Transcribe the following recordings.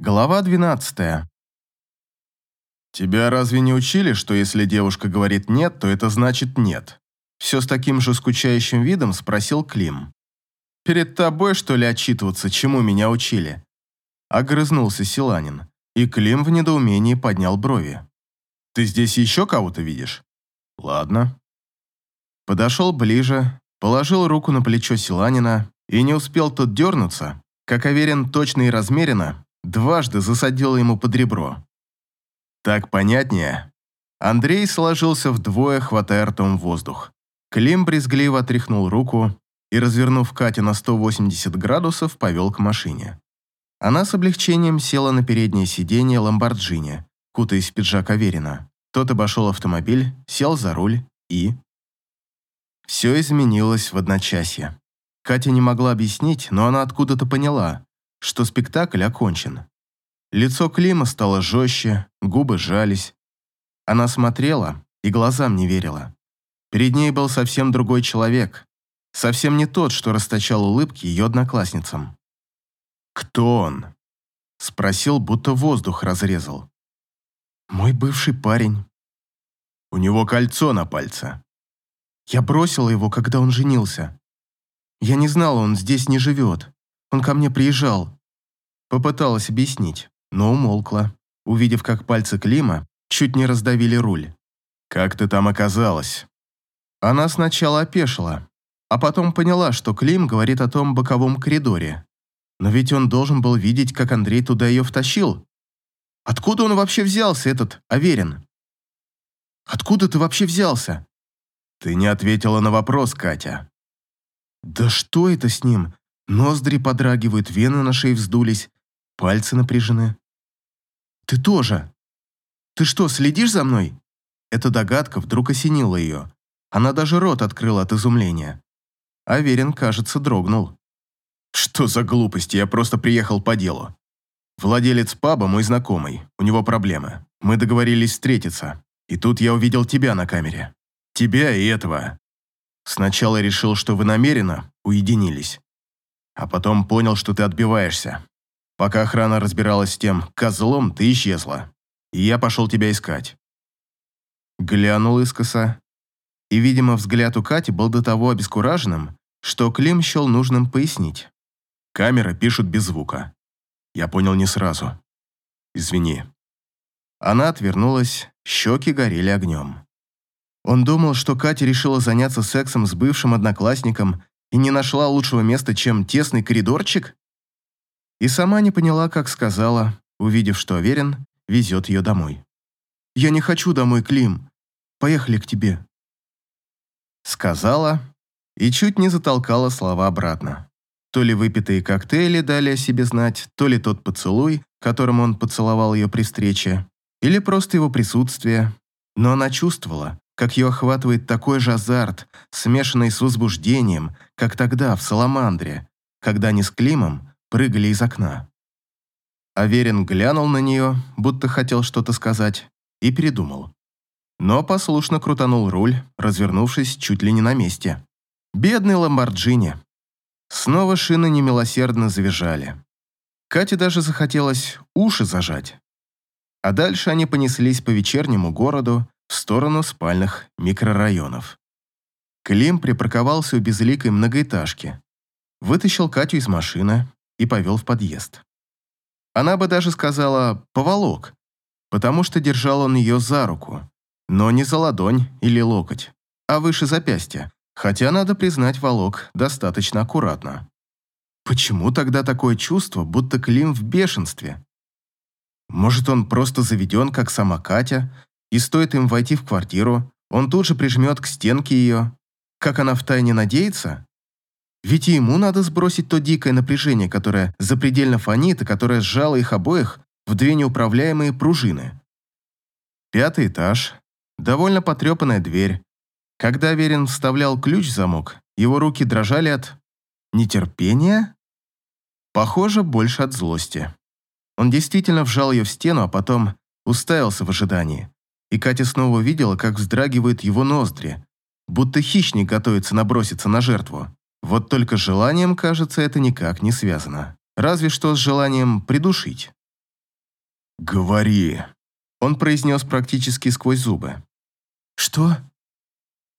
Глава 12. Тебя разве не учили, что если девушка говорит «нет», то это значит «нет»? Все с таким же скучающим видом спросил Клим. «Перед тобой, что ли, отчитываться, чему меня учили?» Огрызнулся Силанин, и Клим в недоумении поднял брови. «Ты здесь еще кого-то видишь?» «Ладно». Подошел ближе, положил руку на плечо Силанина, и не успел тот дернуться, как Аверин точно и размеренно дважды засадил ему под ребро. Так понятнее. Андрей сложился вдвое, хватая ртом воздух. Клим брезгливо отряхнул руку и, развернув Катю на 180 градусов, повел к машине. Она с облегчением села на переднее сиденье Ламборджини, кутаясь в пиджак Аверина. Тот обошел автомобиль, сел за руль и... Все изменилось в одночасье. Катя не могла объяснить, но она откуда-то поняла что спектакль окончен. Лицо Клима стало жестче, губы сжались. Она смотрела и глазам не верила. Перед ней был совсем другой человек, совсем не тот, что расточал улыбки ее одноклассницам. «Кто он?» – спросил, будто воздух разрезал. «Мой бывший парень». «У него кольцо на пальце». «Я бросила его, когда он женился. Я не знала, он здесь не живет. Он ко мне приезжал. Попыталась объяснить, но умолкла, увидев, как пальцы Клима чуть не раздавили руль. «Как ты там оказалась?» Она сначала опешила, а потом поняла, что Клим говорит о том боковом коридоре. Но ведь он должен был видеть, как Андрей туда ее втащил. Откуда он вообще взялся, этот Аверин? Откуда ты вообще взялся? Ты не ответила на вопрос, Катя. Да что это с ним? Ноздри подрагивают, вены на шее вздулись, пальцы напряжены. «Ты тоже! Ты что, следишь за мной?» Эта догадка вдруг осенила ее. Она даже рот открыла от изумления. Аверин, кажется, дрогнул. «Что за глупости? Я просто приехал по делу. Владелец паба мой знакомый, у него проблемы. Мы договорились встретиться. И тут я увидел тебя на камере. Тебя и этого. Сначала решил, что вы намеренно уединились а потом понял, что ты отбиваешься. Пока охрана разбиралась с тем козлом, ты исчезла, и я пошел тебя искать». Глянул искоса, и, видимо, взгляд у Кати был до того обескураженным, что Клим счел нужным пояснить. Камеры пишут без звука. Я понял не сразу. Извини. Она отвернулась, щеки горели огнем. Он думал, что Катя решила заняться сексом с бывшим одноклассником и не нашла лучшего места, чем тесный коридорчик? И сама не поняла, как сказала, увидев, что Аверин везет ее домой. «Я не хочу домой, Клим. Поехали к тебе». Сказала и чуть не затолкала слова обратно. То ли выпитые коктейли дали о себе знать, то ли тот поцелуй, которым он поцеловал ее при встрече, или просто его присутствие. Но она чувствовала, как ее охватывает такой же азарт, смешанный с возбуждением, как тогда в Саламандре, когда они с Климом прыгали из окна. Аверин глянул на нее, будто хотел что-то сказать, и передумал. Но послушно крутанул руль, развернувшись чуть ли не на месте. Бедный Ламборджини. Снова шины немилосердно завизжали. Кате даже захотелось уши зажать. А дальше они понеслись по вечернему городу, в сторону спальных микрорайонов. Клим припарковался у безликой многоэтажки, вытащил Катю из машины и повел в подъезд. Она бы даже сказала «поволок», потому что держал он ее за руку, но не за ладонь или локоть, а выше запястья, хотя, надо признать, волок достаточно аккуратно. Почему тогда такое чувство, будто Клим в бешенстве? Может, он просто заведен, как сама Катя, и стоит им войти в квартиру, он тут же прижмет к стенке ее. Как она втайне надеется? Ведь и ему надо сбросить то дикое напряжение, которое запредельно фонит и которое сжало их обоих в две неуправляемые пружины. Пятый этаж. Довольно потрепанная дверь. Когда Верин вставлял ключ в замок, его руки дрожали от... нетерпения? Похоже, больше от злости. Он действительно вжал ее в стену, а потом уставился в ожидании и Катя снова видела, как вздрагивают его ноздри, будто хищник готовится наброситься на жертву. Вот только с желанием, кажется, это никак не связано. Разве что с желанием придушить. «Говори», — он произнес практически сквозь зубы. «Что?»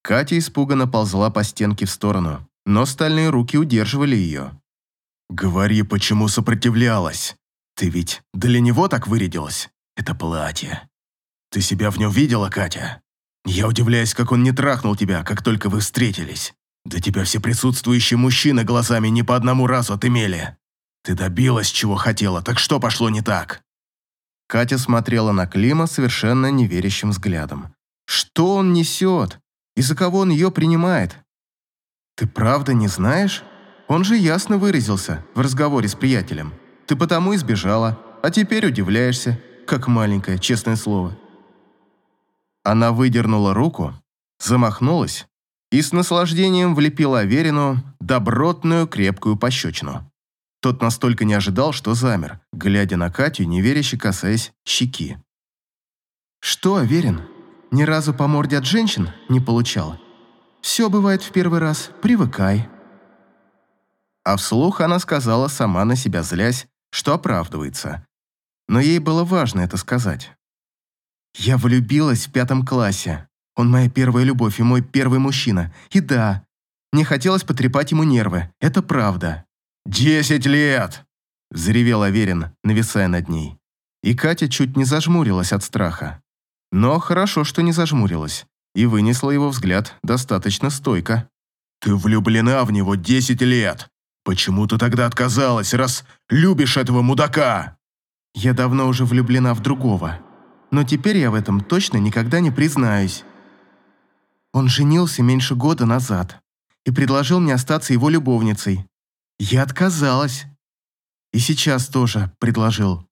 Катя испуганно ползла по стенке в сторону, но стальные руки удерживали ее. «Говори, почему сопротивлялась? Ты ведь для него так вырядилась? Это платье. Ты себя в нем видела, Катя? Я удивляюсь, как он не трахнул тебя, как только вы встретились. Да тебя все присутствующие мужчины глазами не по одному разу отымели. Ты добилась, чего хотела, так что пошло не так?» Катя смотрела на Клима совершенно неверящим взглядом. «Что он несет? И за кого он ее принимает?» «Ты правда не знаешь? Он же ясно выразился в разговоре с приятелем. Ты потому и сбежала, а теперь удивляешься, как маленькое, честное слово». Она выдернула руку, замахнулась и с наслаждением влепила Аверину добротную крепкую пощечину. Тот настолько не ожидал, что замер, глядя на Катю, неверяще касаясь щеки. «Что, Аверин, ни разу по морде от женщин не получал? Все бывает в первый раз, привыкай». А вслух она сказала, сама на себя злясь, что оправдывается. Но ей было важно это сказать. «Я влюбилась в пятом классе. Он моя первая любовь и мой первый мужчина. И да, мне хотелось потрепать ему нервы. Это правда». «Десять лет!» – взревел Аверин, нависая над ней. И Катя чуть не зажмурилась от страха. Но хорошо, что не зажмурилась, и вынесла его взгляд достаточно стойко. «Ты влюблена в него десять лет! Почему ты тогда отказалась, раз любишь этого мудака?» «Я давно уже влюблена в другого, но теперь я в этом точно никогда не признаюсь. Он женился меньше года назад и предложил мне остаться его любовницей. Я отказалась. И сейчас тоже предложил.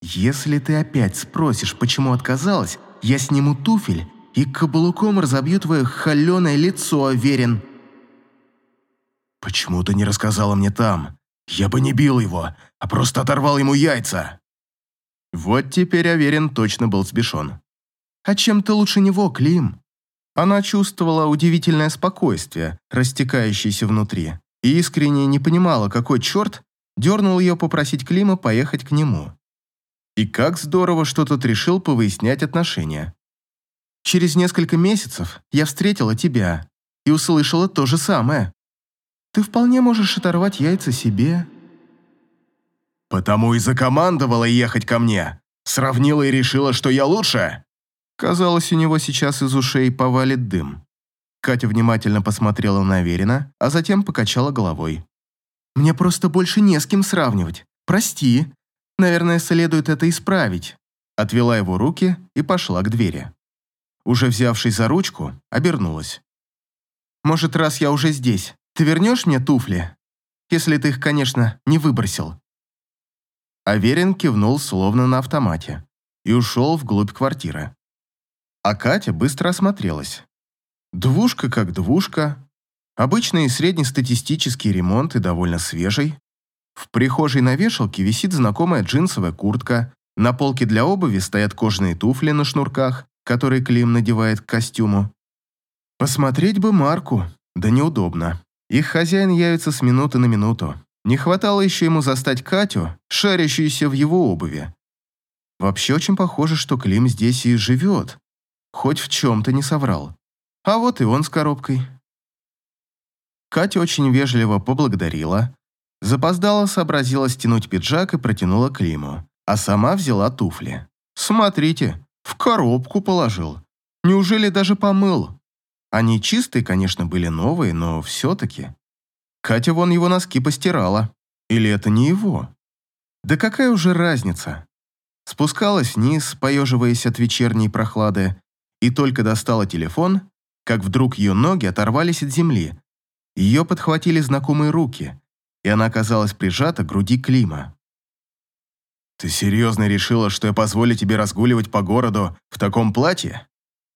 Если ты опять спросишь, почему отказалась, я сниму туфель и каблуком разобью твое холеное лицо, Аверин. Почему ты не рассказала мне там? Я бы не бил его, а просто оторвал ему яйца. Вот теперь Аверин точно был сбешен. А чем ты лучше него, Клим? Она чувствовала удивительное спокойствие, растекающееся внутри и искренне не понимала, какой черт дернул ее попросить Клима поехать к нему. И как здорово, что тот решил повыяснять отношения. Через несколько месяцев я встретила тебя и услышала то же самое. Ты вполне можешь оторвать яйца себе. Потому и закомандовала ехать ко мне. Сравнила и решила, что я лучше. Казалось, у него сейчас из ушей повалит дым. Катя внимательно посмотрела на Аверина, а затем покачала головой. «Мне просто больше не с кем сравнивать. Прости. Наверное, следует это исправить». Отвела его руки и пошла к двери. Уже взявшись за ручку, обернулась. «Может, раз я уже здесь, ты вернешь мне туфли? Если ты их, конечно, не выбросил». Аверин кивнул словно на автомате и ушел вглубь квартиры. А Катя быстро осмотрелась. Двушка как двушка. Обычный среднестатистический ремонт и довольно свежий. В прихожей на вешалке висит знакомая джинсовая куртка. На полке для обуви стоят кожаные туфли на шнурках, которые Клим надевает к костюму. Посмотреть бы марку, да неудобно. Их хозяин явится с минуты на минуту. Не хватало еще ему застать Катю, шарящуюся в его обуви. Вообще очень похоже, что Клим здесь и живет. Хоть в чем-то не соврал. А вот и он с коробкой. Катя очень вежливо поблагодарила, запоздала, сообразила стянуть пиджак и протянула Климу, а сама взяла туфли. «Смотрите, в коробку положил. Неужели даже помыл?» Они чистые, конечно, были новые, но все-таки. Катя вон его носки постирала. Или это не его? Да какая уже разница? Спускалась вниз, поеживаясь от вечерней прохлады, и только достала телефон, как вдруг ее ноги оторвались от земли. Ее подхватили знакомые руки, и она оказалась прижата к груди Клима. «Ты серьезно решила, что я позволю тебе разгуливать по городу в таком платье?»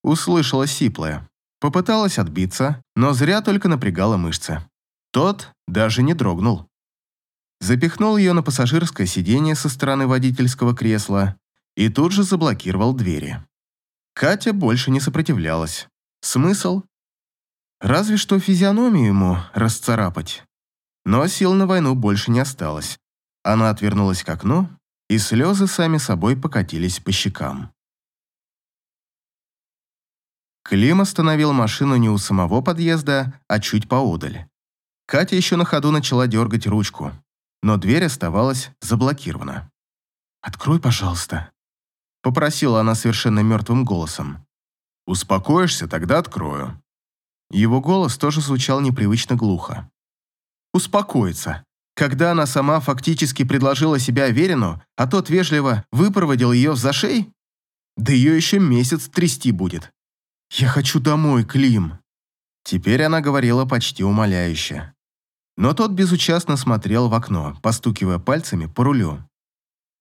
Услышала сиплая. Попыталась отбиться, но зря только напрягала мышцы. Тот даже не дрогнул. Запихнул ее на пассажирское сиденье со стороны водительского кресла и тут же заблокировал двери. Катя больше не сопротивлялась. Смысл? Разве что физиономию ему расцарапать. Но сил на войну больше не осталось. Она отвернулась к окну и слезы сами собой покатились по щекам. Клим остановил машину не у самого подъезда, а чуть поодаль. Катя еще на ходу начала дергать ручку, но дверь оставалась заблокирована. «Открой, пожалуйста», — попросила она совершенно мертвым голосом. «Успокоишься, тогда открою». Его голос тоже звучал непривычно глухо. «Успокоиться», когда она сама фактически предложила себя Верину, а тот вежливо выпроводил ее в зашей? Да ее еще месяц трясти будет. «Я хочу домой, Клим!» Теперь она говорила почти умоляюще. Но тот безучастно смотрел в окно, постукивая пальцами по рулю.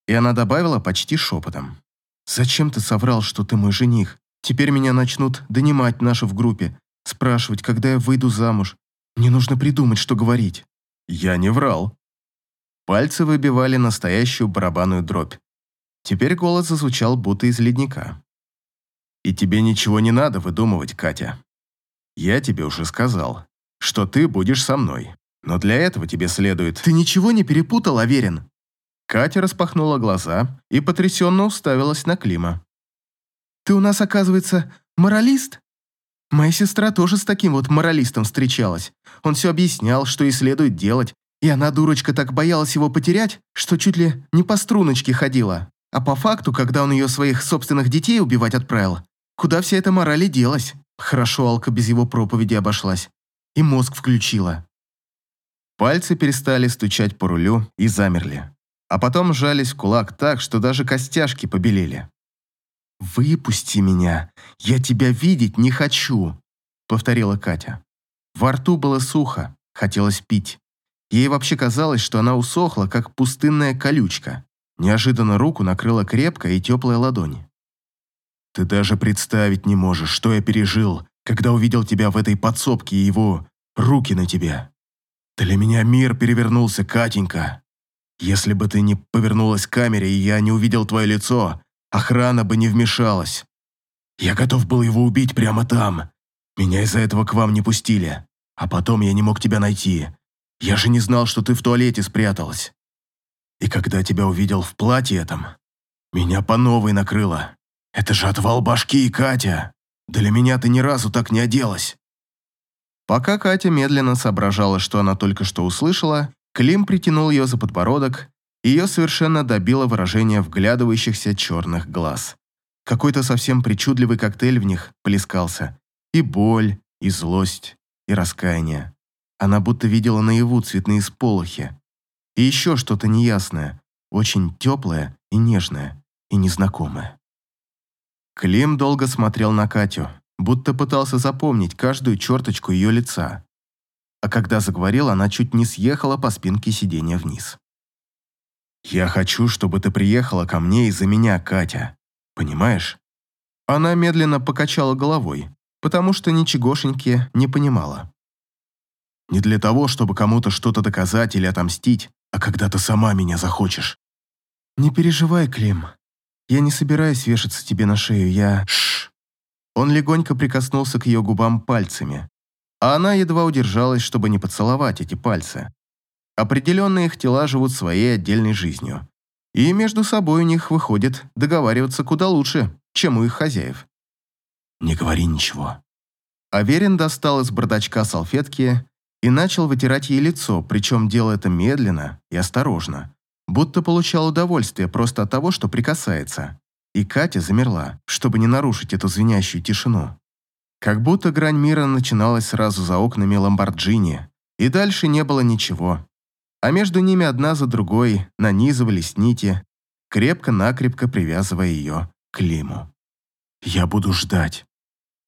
И она добавила почти шепотом. «Зачем ты соврал, что ты мой жених? Теперь меня начнут донимать наши в группе, спрашивать, когда я выйду замуж. Мне нужно придумать, что говорить». «Я не врал». Пальцы выбивали настоящую барабанную дробь. Теперь голос зазвучал будто из ледника. И тебе ничего не надо выдумывать, Катя. Я тебе уже сказал, что ты будешь со мной. Но для этого тебе следует... Ты ничего не перепутал, Аверин? Катя распахнула глаза и потрясенно уставилась на Клима. Ты у нас, оказывается, моралист? Моя сестра тоже с таким вот моралистом встречалась. Он все объяснял, что ей следует делать, и она, дурочка, так боялась его потерять, что чуть ли не по струночке ходила. А по факту, когда он ее своих собственных детей убивать отправил, Куда вся эта мораль и делась? Хорошо Алка без его проповеди обошлась. И мозг включила. Пальцы перестали стучать по рулю и замерли. А потом сжались в кулак так, что даже костяшки побелели. «Выпусти меня! Я тебя видеть не хочу!» — повторила Катя. Во рту было сухо, хотелось пить. Ей вообще казалось, что она усохла, как пустынная колючка. Неожиданно руку накрыла крепкая и теплая ладонь. Ты даже представить не можешь, что я пережил, когда увидел тебя в этой подсобке и его руки на тебе. Для меня мир перевернулся, Катенька. Если бы ты не повернулась к камере, и я не увидел твое лицо, охрана бы не вмешалась. Я готов был его убить прямо там. Меня из-за этого к вам не пустили. А потом я не мог тебя найти. Я же не знал, что ты в туалете спряталась. И когда тебя увидел в платье этом, меня по новой накрыло. Это же отвал башки, Катя. Для меня ты ни разу так не оделась. Пока Катя медленно соображала, что она только что услышала, Клим притянул ее за подбородок, и ее совершенно добило выражение вглядывающихся черных глаз. Какой-то совсем причудливый коктейль в них плескался. И боль, и злость, и раскаяние. Она будто видела наяву цветные сполохи. И еще что-то неясное, очень теплое и нежное, и незнакомое. Клим долго смотрел на Катю, будто пытался запомнить каждую черточку ее лица. А когда заговорил, она чуть не съехала по спинке сиденья вниз. «Я хочу, чтобы ты приехала ко мне из-за меня, Катя. Понимаешь?» Она медленно покачала головой, потому что ничегошеньки не понимала. «Не для того, чтобы кому-то что-то доказать или отомстить, а когда ты сама меня захочешь». «Не переживай, Клим», я не собираюсь вешаться тебе на шею, я... Шш. Он легонько прикоснулся к ее губам пальцами, а она едва удержалась, чтобы не поцеловать эти пальцы. Определенно их тела живут своей отдельной жизнью. И между собой у них выходит договариваться куда лучше, чем у их хозяев. «Не говори ничего». Аверин достал из бардачка салфетки и начал вытирать ей лицо, причем делал это медленно и осторожно, будто получал удовольствие просто от того, что прикасается. И Катя замерла, чтобы не нарушить эту звенящую тишину. Как будто грань мира начиналась сразу за окнами Ламборджини, и дальше не было ничего. А между ними одна за другой нанизывались нити, крепко-накрепко привязывая ее к Лиму. «Я буду ждать».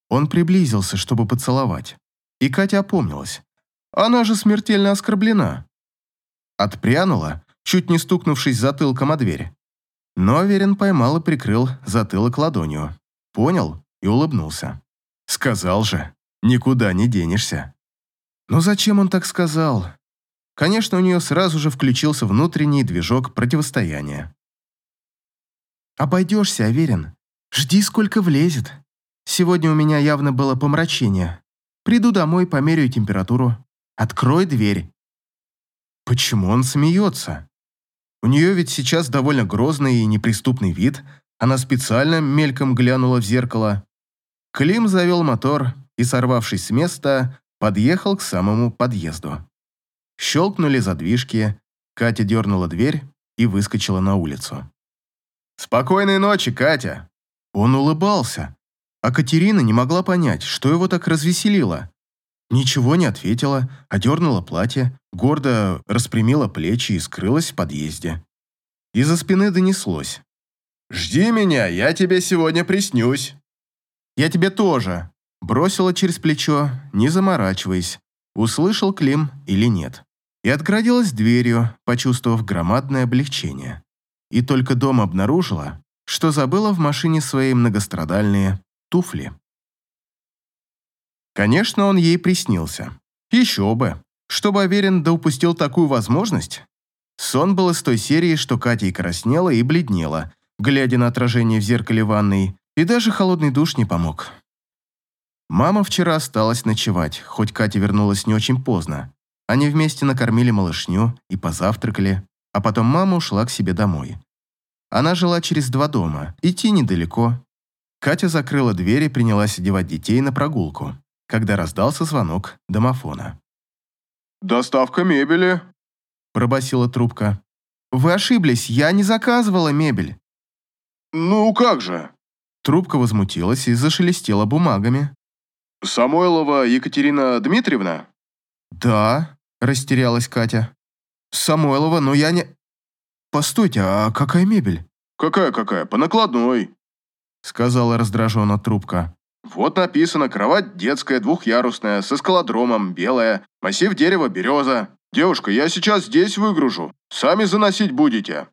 Он приблизился, чтобы поцеловать. И Катя опомнилась. Она же смертельно оскорблена. Отпрянула, чуть не стукнувшись затылком о дверь. Но Аверин поймал и прикрыл затылок ладонью. Понял и улыбнулся. «Сказал же, никуда не денешься». Но зачем он так сказал? Конечно, у нее сразу же включился внутренний движок противостояния. «Обойдешься, Аверин. Жди, сколько влезет. Сегодня у меня явно было помрачение. Приду домой, померяю температуру. Открой дверь». Почему он смеется? У нее ведь сейчас довольно грозный и неприступный вид. Она специально мельком глянула в зеркало. Клим завел мотор и, сорвавшись с места, подъехал к самому подъезду. Щелкнули задвижки, Катя дернула дверь и выскочила на улицу. «Спокойной ночи, Катя!» Он улыбался, а Катерина не могла понять, что его так развеселило. Ничего не ответила, одернула платье, гордо распрямила плечи и скрылась в подъезде. Из-за спины донеслось. «Жди меня, я тебе сегодня приснюсь». «Я тебе тоже», – бросила через плечо, не заморачиваясь, услышал Клим или нет. И отградилась дверью, почувствовав громадное облегчение. И только дома обнаружила, что забыла в машине свои многострадальные туфли. Конечно, он ей приснился. Еще бы. Чтобы Аверин да упустил такую возможность. Сон был из той серии, что Катя и краснела, и бледнела, глядя на отражение в зеркале ванной, и даже холодный душ не помог. Мама вчера осталась ночевать, хоть Катя вернулась не очень поздно. Они вместе накормили малышню и позавтракали, а потом мама ушла к себе домой. Она жила через два дома, идти недалеко. Катя закрыла дверь и принялась одевать детей на прогулку, когда раздался звонок домофона. «Доставка мебели», – пробасила трубка. «Вы ошиблись, я не заказывала мебель». «Ну как же?» Трубка возмутилась и зашелестела бумагами. «Самойлова Екатерина Дмитриевна?» «Да», – растерялась Катя. «Самойлова, но я не...» «Постойте, а какая мебель?» «Какая-какая? По накладной», – сказала раздраженно трубка. «Вот написано, кровать детская, двухъярусная, со скалодромом, белая, массив дерева, береза. Девушка, я сейчас здесь выгружу. Сами заносить будете».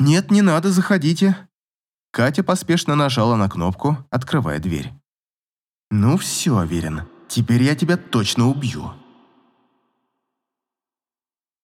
«Нет, не надо, заходите». Катя поспешно нажала на кнопку, открывая дверь. «Ну все, Аверин, теперь я тебя точно убью».